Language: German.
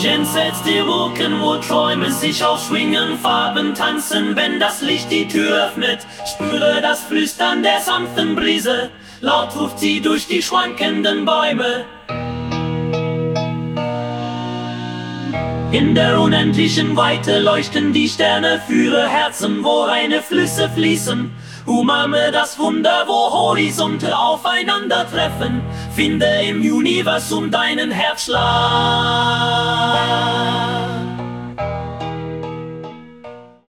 Jenseits die Wolken, wo Träume sich aufschwingen, Farben tanzen, wenn das Licht die Tür öffnet. Spüre das Flüstern der sanften Brise, laut ruft sie durch die schwankenden Bäume. In der unendlichen Weite leuchten die Sterne, führe Herzen, wo reine Flüsse fließen. Umarme das Wunder, wo Horizonte aufeinandertreffen. Finde im Universum deinen Herzschlag.